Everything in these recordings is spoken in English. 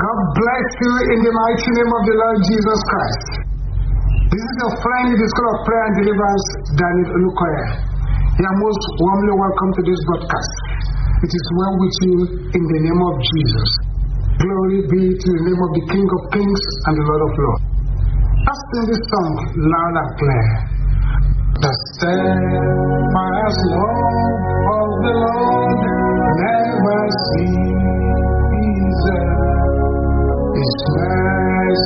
God bless you in the mighty name of the Lord Jesus Christ. This is your friend in the School of Prayer and Deliverance, Daniel Olukoya. You are most warmly welcome to this broadcast. It is well with you in the name of Jesus. Glory be to the name of the King of Kings and the Lord of Lords. Let's sing this song loud and clear. The steadfast love of the Lord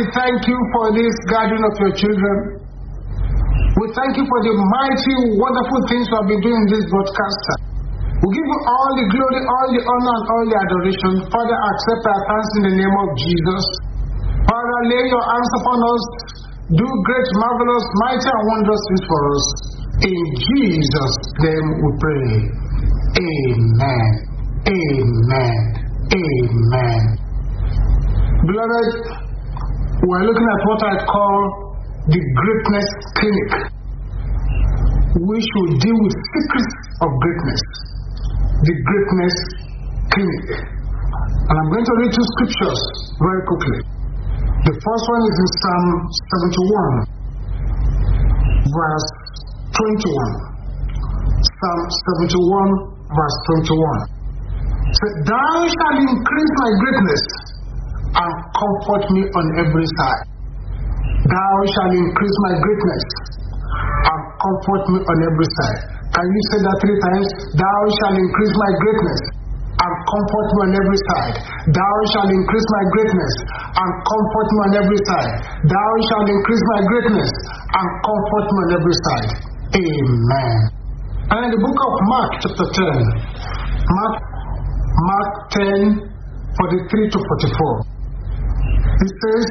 we thank you for this gathering of your children. We thank you for the mighty, wonderful things you have been doing in this broadcast. We give you all the glory, all the honor, and all the adoration. Father, accept our thanks in the name of Jesus. Father, lay your hands upon us. Do great, marvelous, mighty, and wondrous things for us. In Jesus' name we pray. Amen. Amen. Amen. Beloved, we're looking at what I call the greatness clinic. which will deal with secrets of greatness. The greatness clinic. And I'm going to read two scriptures very quickly. The first one is in Psalm 71, verse 21. Psalm 71, verse 21. So, Thou shalt increase my greatness and comfort me on every side. Thou shalt increase my greatness and comfort me on every side. Can you say that three times? Thou shalt increase my greatness and comfort me on every side. Thou shalt increase my greatness and comfort me on every side. Thou shalt increase my greatness and comfort me on every side. Amen. And in the book of Mark, chapter 10, Mark, Mark 10, 43 to 44, says,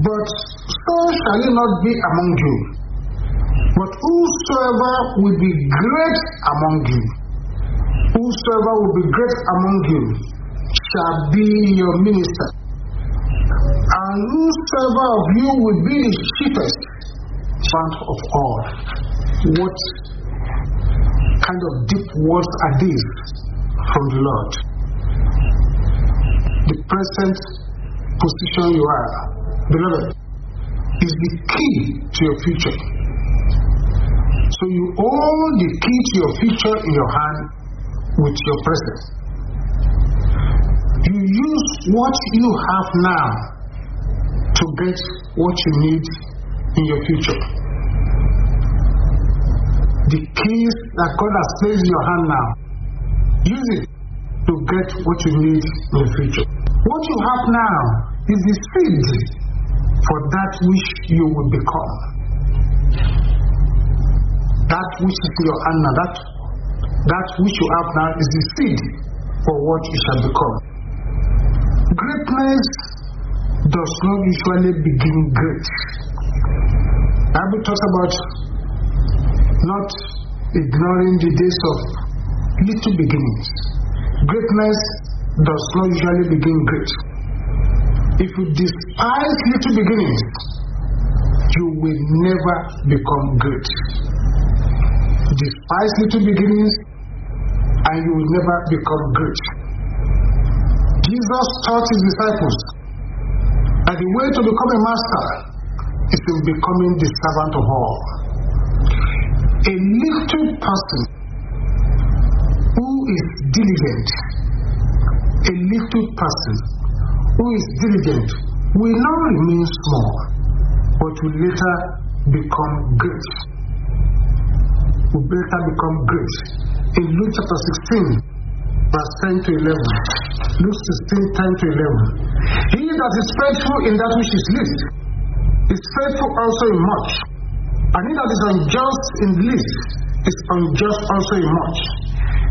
But so shall it not be among you. But whosoever will be great among you, whosoever will be great among you, shall be your minister. And whosoever of you will be the chiefest servant of all. What kind of deep words are these from the Lord? The present position you are, beloved, is the key to your future. So you hold the key to your future in your hand with your present. You use what you have now to get what you need in your future. The keys that God has placed in your hand now, use it to get what you need in the future. What you have now is the seed for that which you will become. That which is your Anna, that, that which you have now is the seed for what you shall become. Greatness does not usually begin great. Bible talks about not ignoring the days of little beginnings. Greatness does not usually begin great. If you despise little beginnings, you will never become great. Despise little beginnings, and you will never become great. Jesus taught his disciples that the way to become a master is in becoming the servant of all. A little person who is diligent, a little person who is diligent will not remain small, but will later become great. Will later become great. In Luke chapter 16, verse 10 to 11. Luke 16, 10 to 11. He that is faithful in that which is least is faithful also in much. And he that is unjust in least is unjust also in much.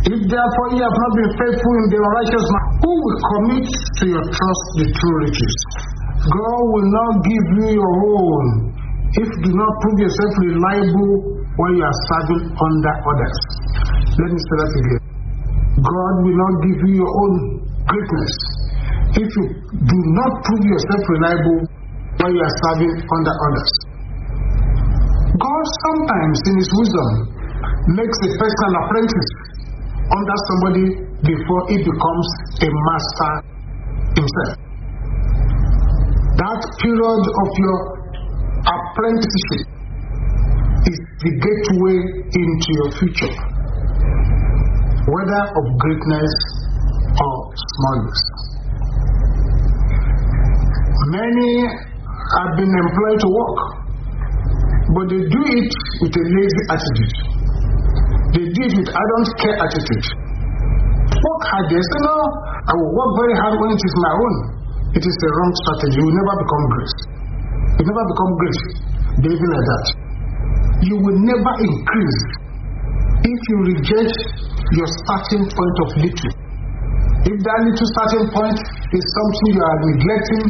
If therefore ye have not been faithful in the righteous man, who will commit to your trust the true riches? God will not give you your own if you do not prove yourself reliable when you are serving under others. Let me say that again. God will not give you your own greatness if you do not prove yourself reliable when you are serving under others. God sometimes, in His wisdom, makes a person an apprentice under somebody before he becomes a master himself. That period of your apprenticeship is the gateway into your future, whether of greatness or smallness. Many have been employed to work, but they do it with a lazy attitude. They do it with I don't care attitude. Work hard, they say, no, I will work very hard when it is my own. It is the wrong strategy. You will never become great. You never become great behaving like that. You will never increase if you reject your starting point of little. If that little starting point is something you are neglecting,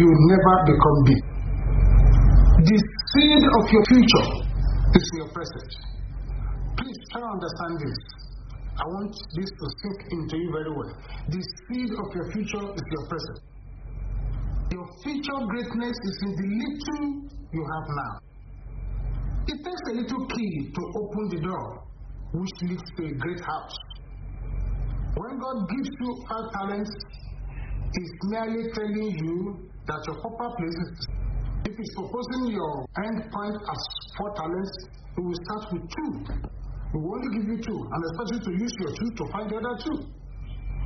you will never become big. The seed of your future is in your present. Please try to understand this. I want this to sink into you very well. The seed of your future is your present. Your future greatness is in the little you have now. It takes a little key to open the door which leads to a great house. When God gives you five talents, He's merely telling you that your proper place is. If He's proposing your end point as four talents, He will start with two. He will only give you two and expect you to use your two to find the other two.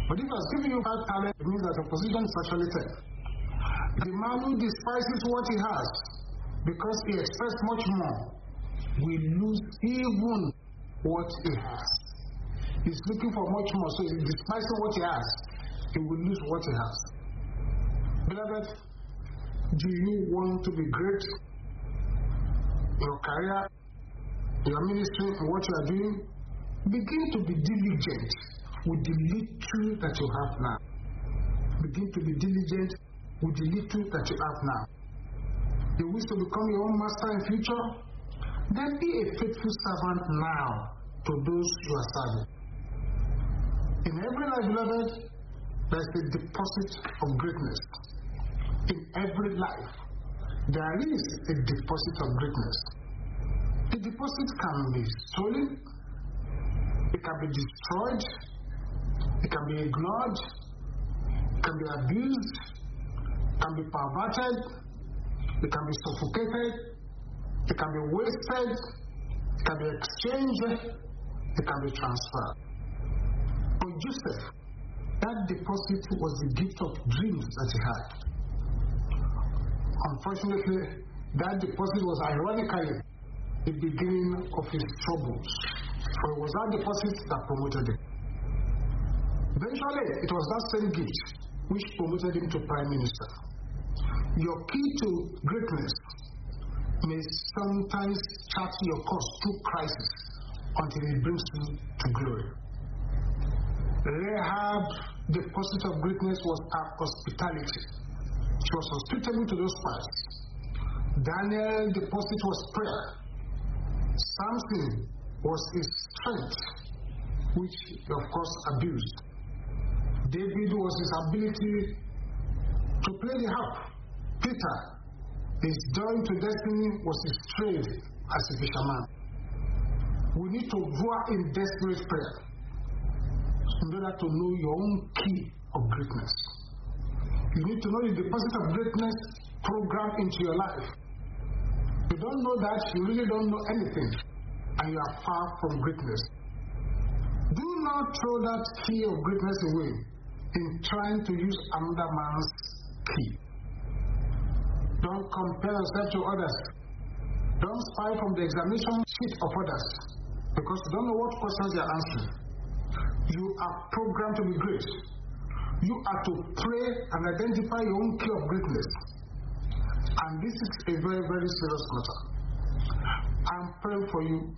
But if He has given you five talent, it means that your position is actually ten. The man who despises what he has because he expects much more will lose even what he has. He's looking for much more, so he's despising what he has. He will lose what he has. Beloved, do you want to be great your career, in your ministry, in what you are doing? Begin to be diligent with the little that you have now. Begin to be diligent with the little that you have now. You wish to become your own master in future? Then be a faithful servant now to those you are serving. In every life, beloved, there's a deposit of greatness. In every life, there is a deposit of greatness. The deposit can be stolen, it can be destroyed, it can be ignored, it can be abused, it can be perverted, it can be suffocated, it can be wasted, it can be exchanged, it can be transferred. For Joseph, that deposit was the gift of dreams that he had. Unfortunately, that deposit was ironically the beginning of his troubles. For it was that deposit that promoted him. Eventually, it was that same gift which promoted him to prime minister. Your key to greatness may sometimes chart your course through crisis until it brings you to glory. Rahab, the pursuit of greatness was her hospitality. She was hospitable to those spies. Daniel, the pursuit was prayer. Samson was his strength, which of course abused. David was his ability to play the harp. Peter, his journey to destiny was his trade as a fisherman. We need to grow in desperate prayer in order to know your own key of greatness. You need to know the deposit of greatness programmed into your life. You don't know that, you really don't know anything, and you are far from greatness. Do not throw that key of greatness away in trying to use another man's key. Don't compare yourself to others. Don't spy from the examination sheet of others because you don't know what questions they are answering. You are programmed to be great. You are to pray and identify your own key of greatness. And this is a very, very serious matter. I'm praying for you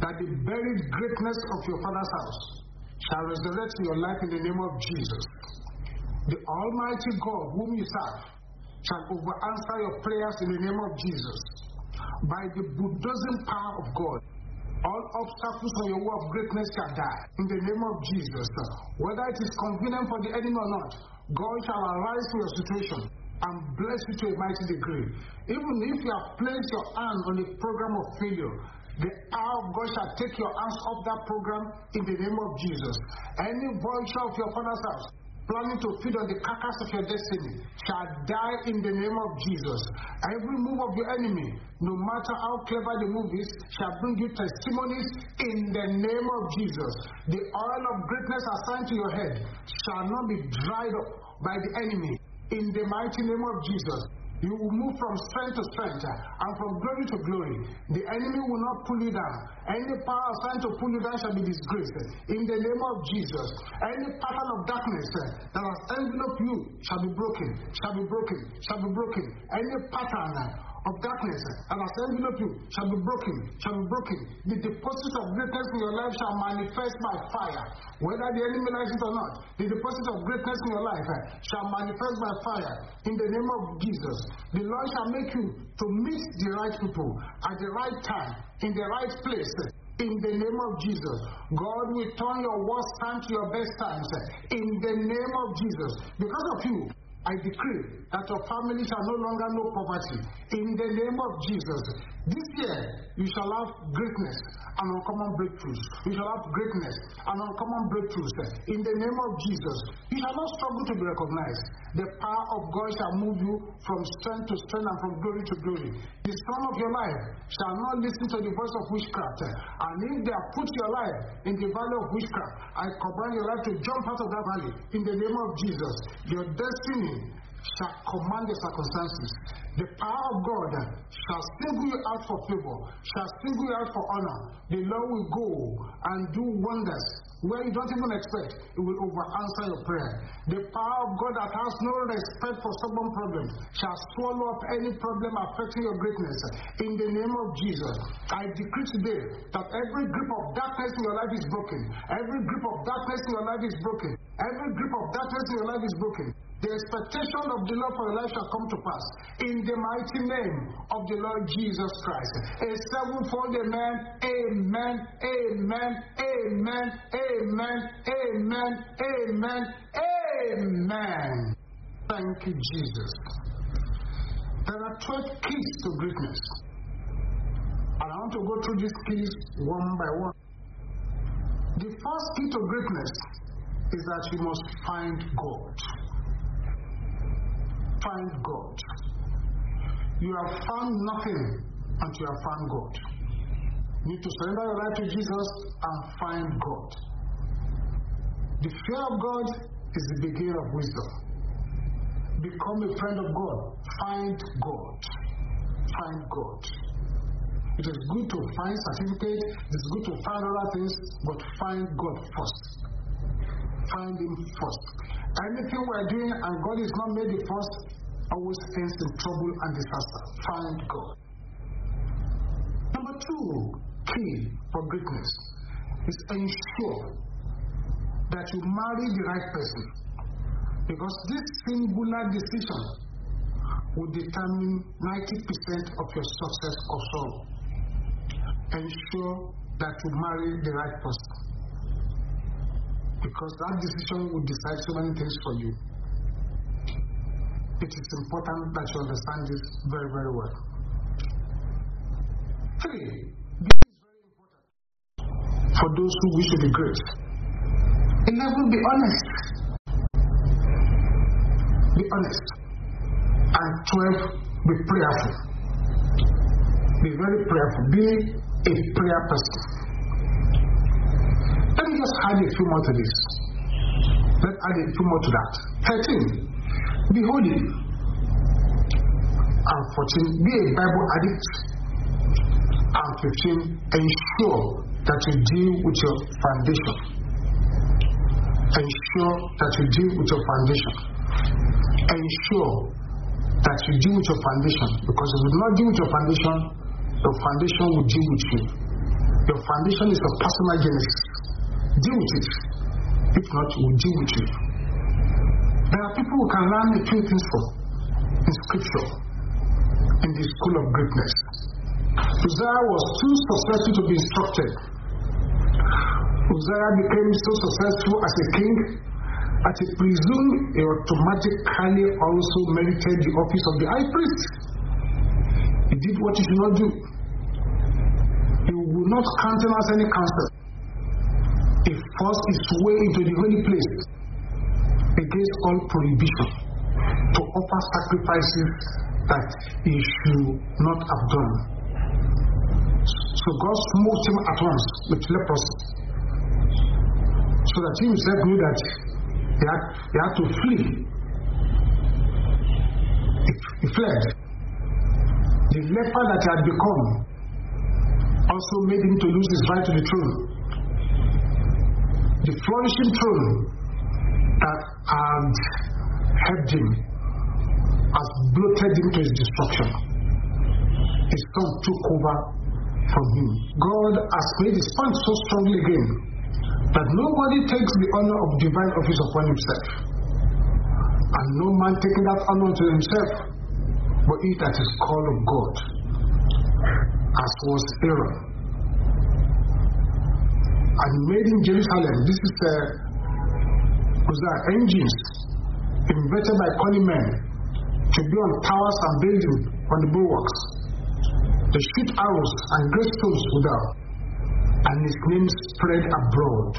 that the buried greatness of your father's house shall resurrect your life in the name of Jesus. The Almighty God, whom you serve, shall over answer your prayers in the name of Jesus. By the bulldozing power of God, all obstacles on your way of greatness shall die in the name of Jesus. Whether it is convenient for the enemy or not, God shall arise to your situation and bless you to a mighty degree. Even if you have placed your hand on a program of failure, the power of God shall take your hands off that program in the name of Jesus. Any vulture of your father's house planning to feed on the carcass of your destiny shall die in the name of Jesus. Every move of your enemy, no matter how clever the move is, shall bring you testimonies in the name of Jesus. The oil of greatness assigned to your head shall not be dried up by the enemy in the mighty name of Jesus. You will move from strength to strength and from glory to glory. The enemy will not pull you down. Any power assigned to pull you down shall be disgraced. In the name of Jesus, any pattern of darkness that has enveloped you shall be broken, shall be broken, shall be broken. Any pattern of darkness and has enveloped you shall be broken, shall be broken. The deposit of greatness in your life shall manifest by fire. Whether the enemy likes it or not, the deposit of greatness in your life eh, shall manifest by fire. In the name of Jesus, the Lord shall make you to meet the right people at the right time, in the right place. Eh, in the name of Jesus, God will turn your worst time to your best times. Eh, in the name of Jesus, because of you, I decree that your family shall no longer know poverty. In the name of Jesus, this year you shall have greatness and uncommon breakthroughs. You shall have greatness and uncommon breakthroughs. In the name of Jesus, you shall not struggle to be recognized. The power of God shall move you from strength to strength and from glory to glory. The son of your life shall not listen to the voice of witchcraft. And if they have put your life in the valley of witchcraft, I command your life to jump out of that valley in the name of Jesus. Your destiny shall command the circumstances. The power of God shall single you out for favor, shall single you out for honor. The Lord will go and do wonders where you don't even expect. It will over answer your prayer. The power of God that has no respect for stubborn problems shall swallow up any problem affecting your greatness. In the name of Jesus, I decree today that every grip of darkness in your life is broken. Every grip of darkness in your life is broken. Every grip of darkness in your life is broken. The expectation of the Lord for your life shall come to pass in the mighty name of the Lord Jesus Christ. A sevenfold amen, amen, amen, amen, amen, amen, amen, amen. Thank you, Jesus. There are 12 keys to greatness. And I want to go through these keys one by one. The first key to greatness is that you must find God find God. You have found nothing until you have found God. You need to surrender your life to Jesus and find God. The fear of God is the beginning of wisdom. Become a friend of God. Find God. Find God. It is good to find certificates, it is good to find other things, but find God first. Find Him first. Anything we're doing and God is not made the first, always ends in trouble and disaster. Find God. Number two key for greatness is ensure that you marry the right person. Because this singular decision will determine 90% of your success or sorrow. Ensure that you marry the right person. Because that decision will decide so many things for you. It is important that you understand this very, very well. Three, this is very important for those who wish to be great. Eleven, be honest. Be honest. And twelve, be prayerful. Be very prayerful. Be a prayer person. Just add a few more to this. Let's add a few more to that. Thirteen, be holy. And fourteen, be a Bible addict. And fifteen, ensure that you deal with your foundation ensure that you deal with your foundation. Ensure that you deal with your foundation because if you do not deal with your foundation, your foundation will deal with you. Your foundation is a personal genesis. Deal with it. If not, it will deal with you. There are people who can learn a few things from in scripture in the school of greatness. Uzziah was too successful to be instructed Uzziah became so successful as a king that he presumed he automatically also merited the office of the high priest. He did what he should not do. He would not countenance any counsel. He forced its way into the holy place against all prohibition to offer sacrifices that he should not have done. So God smote him at once with leprosy so that he himself knew that he had, he had to flee. He, he fled. The leper that he had become also made him to lose his right to the throne. The flourishing throne that um, had helped him has bloated him to his destruction. His son took over from him. God has made his point so strongly again that nobody takes the honor of divine office upon himself, and no man taking that honor to himself, but he that is called of God, as was Aaron. And made in Jerusalem, this is uh, was that engines invented by cunning men to on towers and buildings on the bulwarks. They shoot arrows and great stones without and his name spread abroad,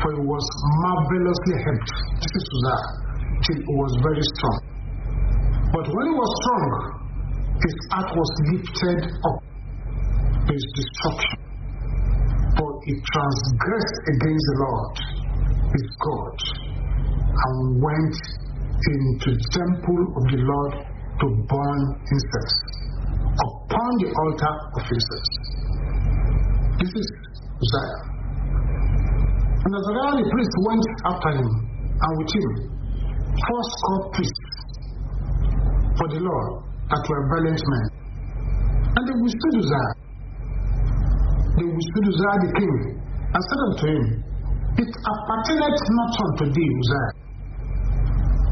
for he was marvelously helped. This is till he was very strong. But when he was strong, his heart was lifted up his destruction. He transgressed against the Lord, his God, and went into the temple of the Lord to burn incense upon the altar of incense. This is Uzziah. And Azariah the priest went after him, and with him, four score priests for the Lord that were valiant men. And they withstood Uzziah. They Uzziah the king, and said unto him, It appertaineth not unto thee, Uzziah,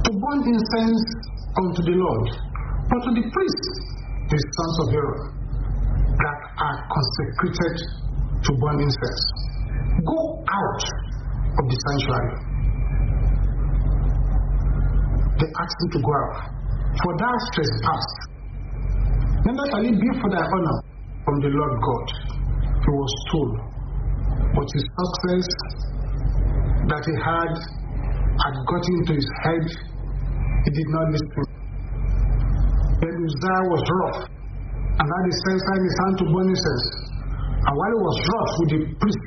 to burn incense unto the Lord, but to the priests, the sons of Aaron, that are consecrated to burn incense. Go out of the sanctuary. They asked him to go out. For thou trespassed. Neither shall it be for thy honor from the Lord God. He was told. But his success that he had had gotten into his head, he did not listen. Then Uzziah was rough and had his in his hand to incense. And while he was rough with the priest,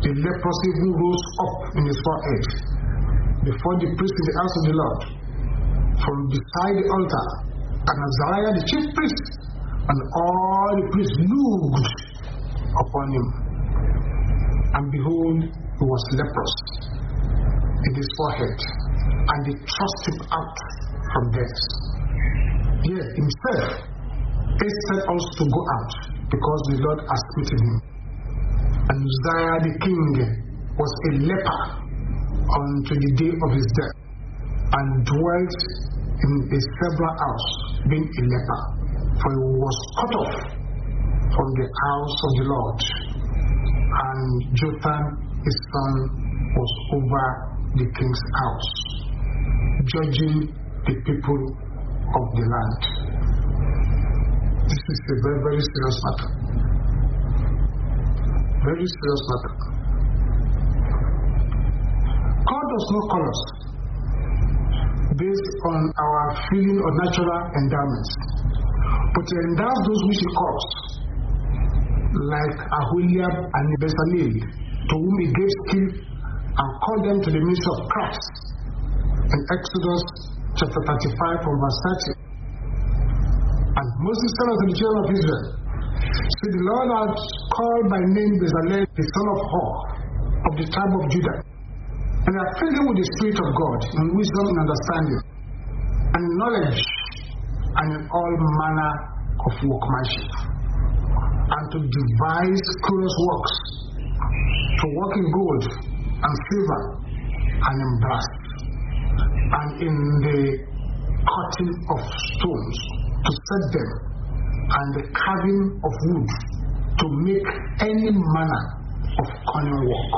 the leprosy even rose up in his forehead before the priest in the house of the Lord, from beside the altar. And Azariah, the chief priest, and all the priests looked upon him. And behold, he was leprous in his forehead, and they thrust him out from thence. Yet himself hastened also to go out because the Lord has smitten him. And Uzziah the king was a leper unto the day of his death, and dwelt in a several house, being a leper, for he was cut off from the house of the Lord. And Jotham his son was over the king's house, judging the people of the land. This is a very, very serious matter. Very serious matter. God does not call us based on our feeling or natural endowments, but He endows those which He calls, like Aholiab and Bezalel, to whom He gave skill and called them to the ministry of Christ. In Exodus chapter 35 from verse 30. And Moses said unto the children of Israel, See, the Lord had called by name Bezalel, the son of Hor, of the tribe of Judah. And I filled him with the Spirit of God, in wisdom and understanding, and knowledge, and in all manner of workmanship, and to devise curious works, to work in gold and silver and in brass, and in the cutting of stones, to set them, and the carving of wood, to make any manner of cunning work.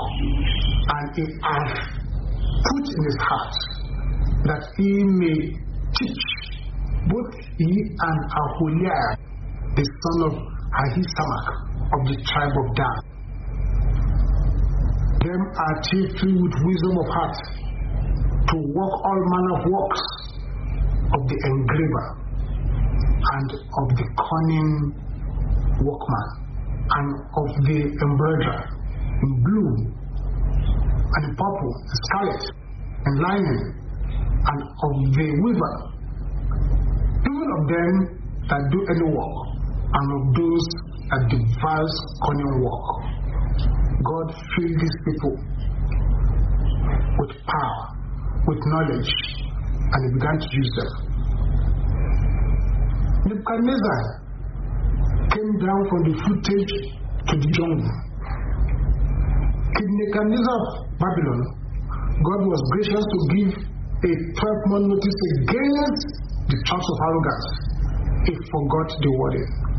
And he hath put in his heart that he may teach both he and Aholiab, the son of Ahisamach of the tribe of Dan. Them are chiefly with wisdom of heart to work all manner of works of the engraver and of the cunning workman and of the embroiderer in blue and purple, and scarlet, and linen, and of the weaver, even of them that do any work, and of those that devise cunning work. God filled these people with power, with knowledge, and he began to use them. Nebuchadnezzar came down from the footage to the jungle. King Nebuchadnezzar of Babylon, God was gracious to give a 12 month notice against the thoughts of arrogance. He forgot the warning.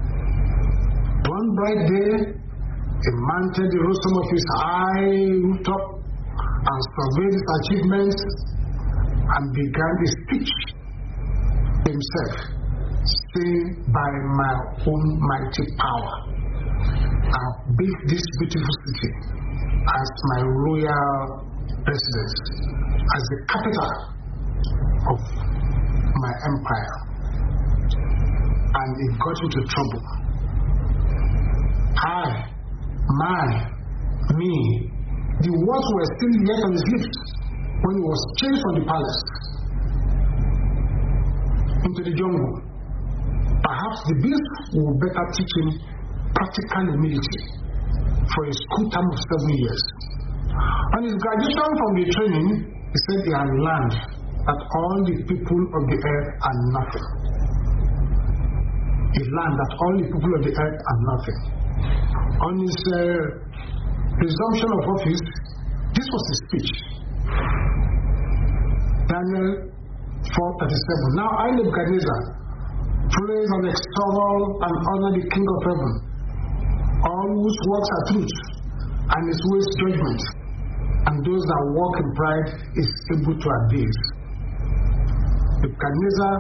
One bright day, he mounted the rostrum of his high rooftop and surveyed his achievements and began a speech himself, saying, By my own mighty power, I built this beautiful city as my royal residence, as the capital of my empire. And it got into trouble. I, my, me, the words were still yet on his lips when he was chased from the palace into the jungle. Perhaps the beast will better teach him practical humility for a school term of seven years. On his graduation from the training, he said he had learned that all the people of the earth are nothing. He learned that all the people of the earth are nothing. On his uh, resumption of office, this was his speech. Daniel 4:37. Now I, Nebuchadnezzar, praise and extol and honor the King of heaven, all whose works are truth, and his ways judgment, and those that walk in pride is able to abase. Nebuchadnezzar,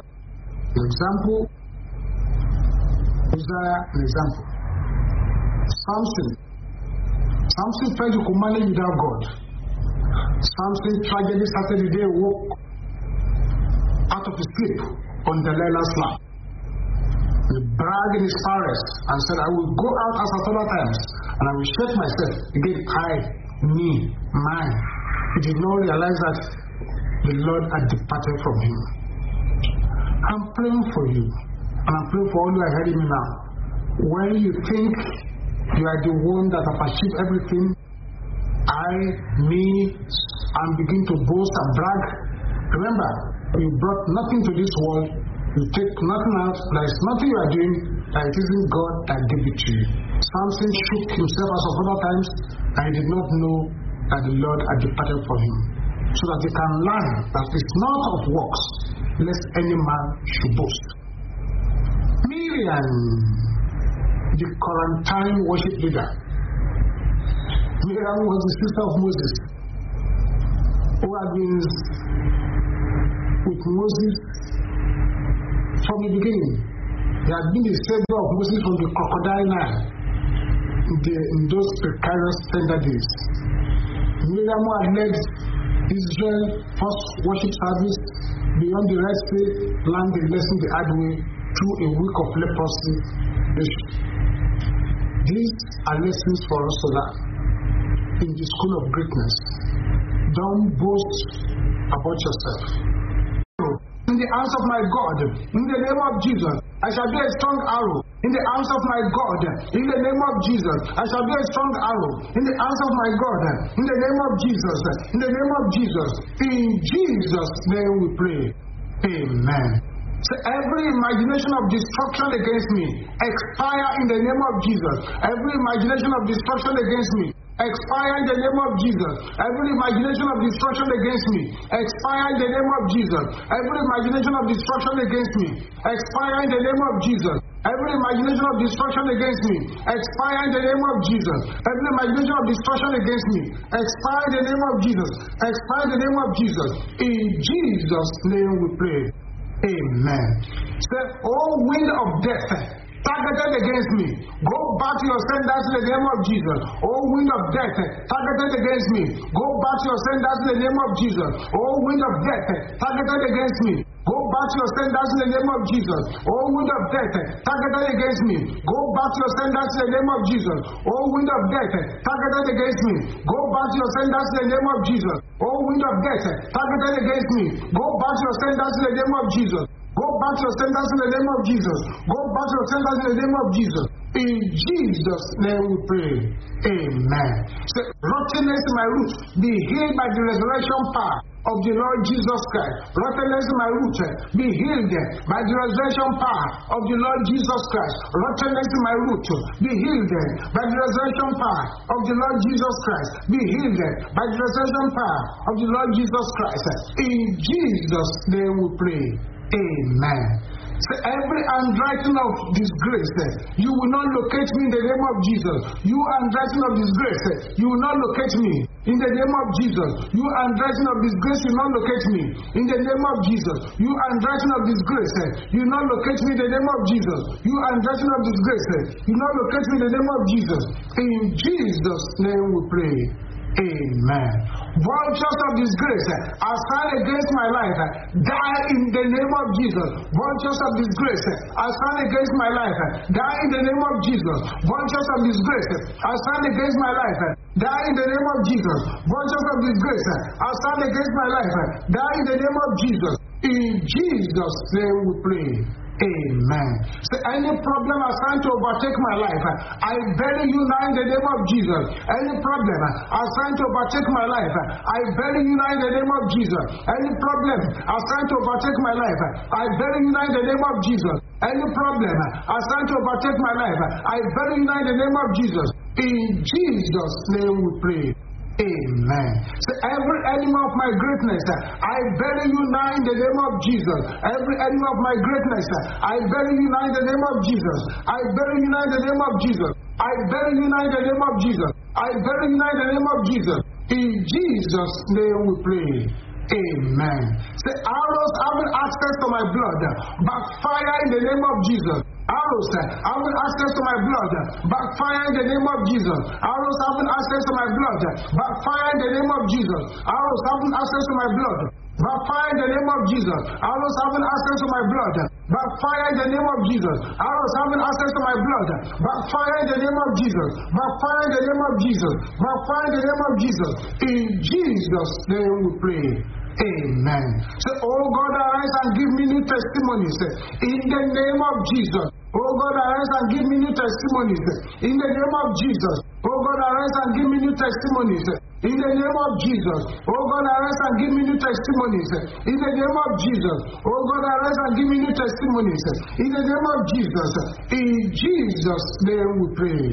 an example. Uzziah, an example. Samson. Samson felt he could manage without God. Samson tragedy started the day woke out of his sleep on Delilah's lap. He bragged in his prowess and said, I will go out as at other times, and I will shake myself. Again, I, me, mine. He did not realize that the Lord had departed from him. I'm praying for you, and I'm praying for all you are hearing me now. When you think you are the one that have achieved everything, I, me, and begin to boast and brag, remember, you brought nothing to this world, You take nothing out. There is nothing you are doing that it isn't God that gave it to you. Samson shook himself as of other times, and he did not know that the Lord had departed from him. So that he can learn that it's not of works, lest any man should boast. Miriam, the quarantine worship leader. Miriam was the sister of Moses, who had been with Moses from the beginning. He had been the savior of Moses from the crocodile in, the, in those precarious tender days. Miriam had led Israel first worship service beyond the Red Sea, learned the lesson the hard way through a week of leprosy. These are lessons for us to learn in the school of greatness. Don't boast about yourself. In the arms of my God, in the name of Jesus, I shall be a strong arrow. In the arms of my God, in the name of Jesus, I shall be a strong arrow. In the arms of my God, in the name of Jesus, in the name of Jesus, in Jesus' name we pray. Amen. So every imagination of destruction against me expire in the name of Jesus. Every imagination of destruction against me expire in the name of Jesus. Every imagination of destruction against me expire in the name of Jesus. Every imagination of destruction against me expire in the name of Jesus. Every imagination of destruction against me expire in the name of Jesus. Every imagination of destruction against me expire in the name of Jesus. Expire in the name of Jesus. In Jesus' name we pray. Amen. Say, oh wind of death, targeted against me, go back to your senders in the name of Jesus. Oh wind of death, targeted against me, go back to your senders in the name of Jesus. Oh wind of death, targeted against me, back to your senders in the name of Jesus. Oh wind of death, eh, targeted against me, go back to your senders in the name of Jesus. Oh wind of death, eh, targeted against me, go back to your senders in the name of Jesus. Oh wind of death, eh, targeted against me, go back to your senders in the name of Jesus. Go back to your sentence in the name of Jesus. Go back to your sentence in the name of Jesus. In Jesus' name we pray. Amen. Say, rottenness in my roots be healed by the resurrection power of the Lord Jesus Christ. Rottenness in my roots be healed by the resurrection power of the Lord Jesus Christ. Rottenness in my roots be healed by the resurrection power of the Lord Jesus Christ. Be healed by the resurrection power of the Lord Jesus Christ. In Jesus' name we pray. Amen. So every handwriting of disgrace, you will not locate me in the name of Jesus. You handwriting of disgrace, you will not locate me in the name of Jesus. You handwriting of disgrace, you not locate me in the name of Jesus. You handwriting of disgrace, eh? you will not locate me in the name of Jesus. You handwriting of disgrace, eh? you will not locate me in the name of Jesus. In Jesus' name we pray. Amen. Vultures of disgrace eh, are stand against my life. Eh, die in the name of Jesus. Vultures of disgrace eh, are stand against my life. Die in the name of Jesus. Vultures of disgrace are stand against my life. Die in the name of Jesus. Vultures of disgrace are stand against my life. Die in the name of Jesus. In Jesus' name we pray. Amen. So any problem assigned to overtake my life, I bury you now in the name of Jesus. Any problem assigned to overtake my life, I bury you now in the name of Jesus. Any problem assigned to overtake my life, I bury you now in the name of Jesus. Any problem assigned to overtake my life, I bury you now in the name of Jesus. In Jesus' name we pray. Amen. So every enemy of my greatness, I bury you now in the name of Jesus. Every enemy of my greatness, I bury you now in the name of Jesus. I bury you now in the name of Jesus. I bury you now in the name of Jesus. I bury you now in the name of Jesus. In Jesus' name we pray. Amen. Say arrows having access to my blood, backfire in the name of Jesus. Arrows having access to my blood, backfire in the name of Jesus. Arrows having access to my blood, backfire in the name of Jesus. Arrows having access to my blood, backfire in the name of Jesus. Arrows having access to my blood, backfire in the name of Jesus. Arrows having access to my blood, backfire in the name of Jesus. Backfire in the name of Jesus. Backfire in the name of Jesus. In Jesus' name we pray. Amen. Say, Oh God, arise and give me new testimonies in the name of Jesus. Oh God, arise and give me new testimonies in the name of Jesus. Oh God, arise and give me new testimonies in the name of Jesus. Oh God, arise and give me new testimonies in the name of Jesus. Oh God, arise and give me new testimonies in the name of Jesus. In Jesus' name we pray.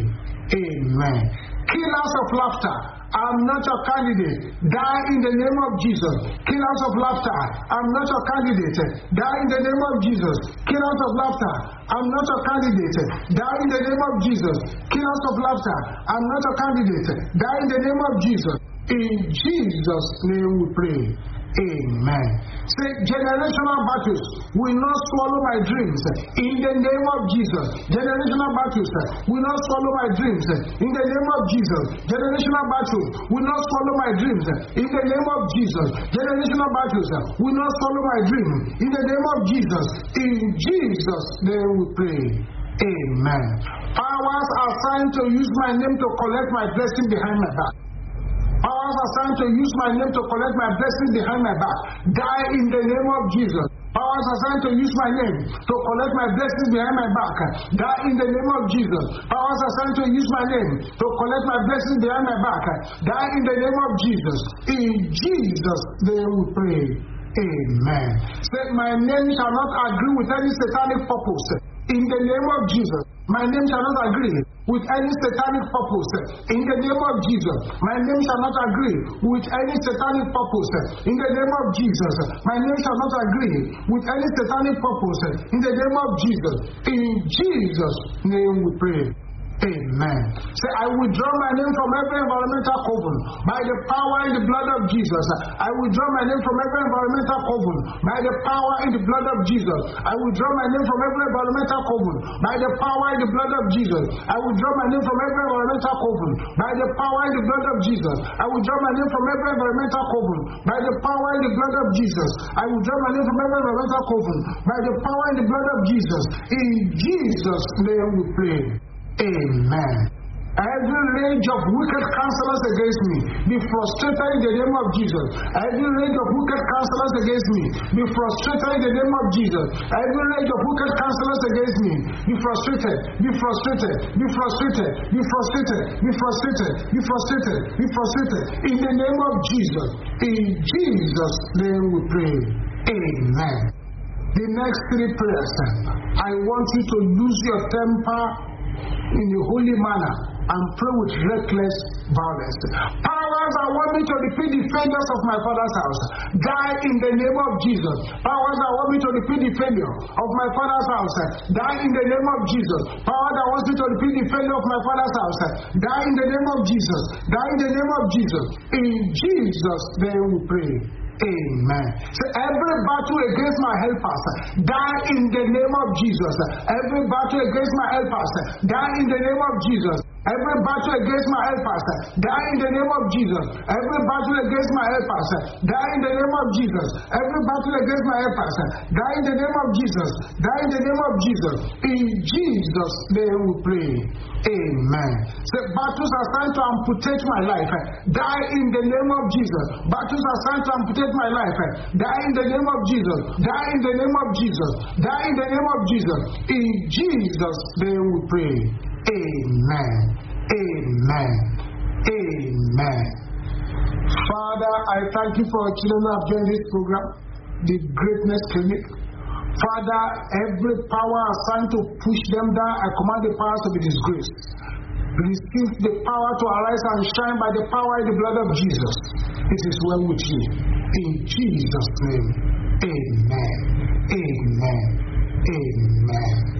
Amen. Killers of laughter. I'm not your candidate. Die in the name of Jesus. Killers of laughter. I'm not your candidate. Die in the name of Jesus. Killers of laughter. I'm not your candidate. Die in the name of Jesus. Killers of laughter. I'm not your candidate. Die in the name of Jesus. In Jesus' name we pray. Amen. Say, generational battles will not swallow my dreams in the name of Jesus. Generational battles will not swallow my dreams in the name of Jesus. Generational battles will not swallow my dreams in the name of Jesus. Generational battles will not swallow my dream in the name of Jesus. In Jesus' name we pray. Amen. Powers are trying to use my name to collect my blessing behind my back. Powers assigned to use my name to collect my blessing behind my back. Die in the name of Jesus. Powers assigned to use my name to collect my blessings behind my back. Die in the name of Jesus. Powers assigned to use my name to collect my blessings behind my back. Die in the name of Jesus. In Jesus' they will pray. Amen. Say, my name shall not agree with any satanic purpose. In the name of Jesus. My name shall not agree with any satanic purpose. In the name of Jesus. My name shall not agree with any satanic purpose. In the name of Jesus. My name shall not agree with any satanic purpose. In the name of Jesus. In Jesus' name we pray. Amen. Say, I withdraw my name from every environmental coven by the power in the blood of Jesus. I withdraw my name from every environmental coven by the power in the blood of Jesus. I withdraw my name from every environmental coven by the power in the blood of Jesus. I withdraw my name from every environmental coven by the power in the blood of Jesus. I withdraw my name from every environmental coven by the power in the blood of Jesus. I withdraw my name from every environmental coven by the power in the blood of Jesus. In Jesus' name we pray. Amen. Every rage of wicked counselors against me be frustrated in the name of Jesus. Every rage of wicked counselors against me be frustrated in the name of Jesus. Every rage of wicked counselors against me be frustrated, be frustrated, be frustrated, be frustrated, be frustrated, be frustrated, be frustrated in the name of Jesus. In Jesus' name we pray. Amen. The next three prayers, I want you to lose your temper in a holy manner and pray with reckless violence. Powers that want me to defeat the failures of my father's house, die in the name of Jesus. Powers that want me to defeat the failure of my father's house, die in the name of Jesus. Power that wants me to defeat the failure of my father's house, die in the name of Jesus. Die in the name of Jesus. In Jesus' name we pray. Amen. So every battle against my helpers, die in the name of Jesus. Every battle against my helpers, die in the name of Jesus. Every battle against my helpers, eh, die in the name of Jesus. Every battle against my helpers, eh, die in the name of Jesus. Every battle against my helpers, eh, die in the name of Jesus. Die in the name of Jesus. In Jesus' name we pray. Amen. So battles are trying to amputate my life. Die in the name of Jesus. Battles are trying to amputate my life. Die in the name of Jesus. Die in the name of Jesus. Die in the name of Jesus. In Jesus' name we pray. Amen. Amen. Amen. Father, I thank you for children who have joined this program, the Greatness Clinic. Father, every power assigned to push them down, I command the powers to be disgraced. Receive the power to arise and shine by the power in the blood of Jesus. It is well with you. In Jesus' name. Amen. Amen. Amen.